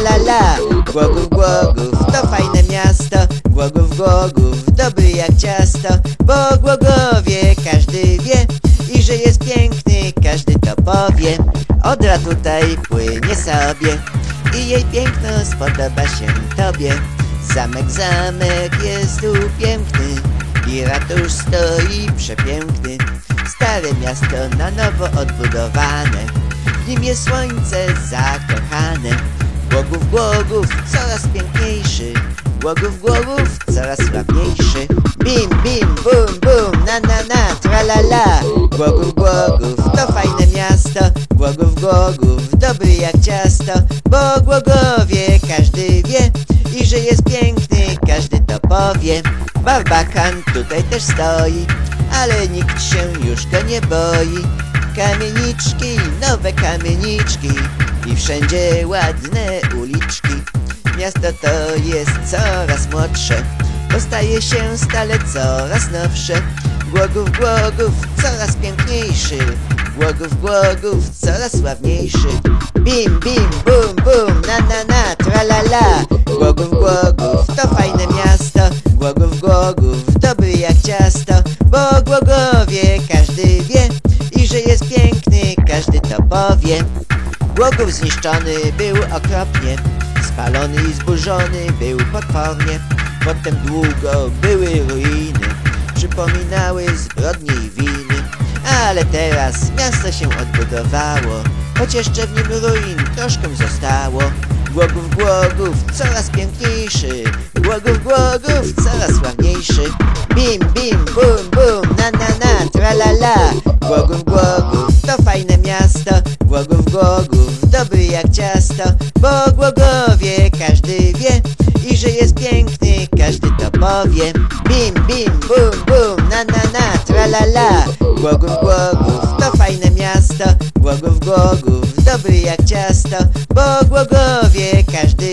la la. Głogów, Głogów, to fajne miasto. Głogów, Głogów, dobry jak ciasto. Bo Głogowie każdy wie I że jest piękny, każdy to powie. Odra tutaj płynie sobie I jej piękno spodoba się tobie. Zamek, zamek jest tu piękny I ratusz stoi przepiękny. Stare miasto na nowo odbudowane. W nim jest słońce zakochane. Głogów, głogów, coraz piękniejszy. Głogów, głogów, coraz sławniejszy. Bim, bim, bum, bum, na, na, na, tra la la. Głogów, głogów, to fajne miasto. Głogów, głogów, dobry jak ciasto. Bo Głogowie każdy wie I że jest piękny, każdy to powie. Barbakan tutaj też stoi Ale nikt się już go nie boi. Kamieniczki, nowe kamieniczki wszędzie ładne uliczki. Miasto to jest coraz młodsze Bo staje się stale coraz nowsze. Głogów, głogów, coraz piękniejszy. Głogów, głogów, coraz sławniejszy. Bim, bim, bum, bum, na, na, na, tra la la. Głogów, głogów, Głogów zniszczony był okropnie Spalony i zburzony był potwornie. Potem długo były ruiny Przypominały zbrodnie i winy. Ale teraz miasto się odbudowało Choć jeszcze w nim ruin troszkę zostało. Głogów, głogów, coraz piękniejszy. Głogów, głogów, coraz sławniejszy Bim, bim, bum, bum, na, na, na, tra la la. Głogów, głogów, to fajne miasto Głogów, dobry jak ciasto. Bo Głogowie każdy wie. I że jest piękny, każdy to powie. Bim, bim, bum, bum, na, na, na, tra la la. Głogów, głogów, to fajne miasto. Głogów, głogów, dobry jak ciasto. Bo Głogowie każdy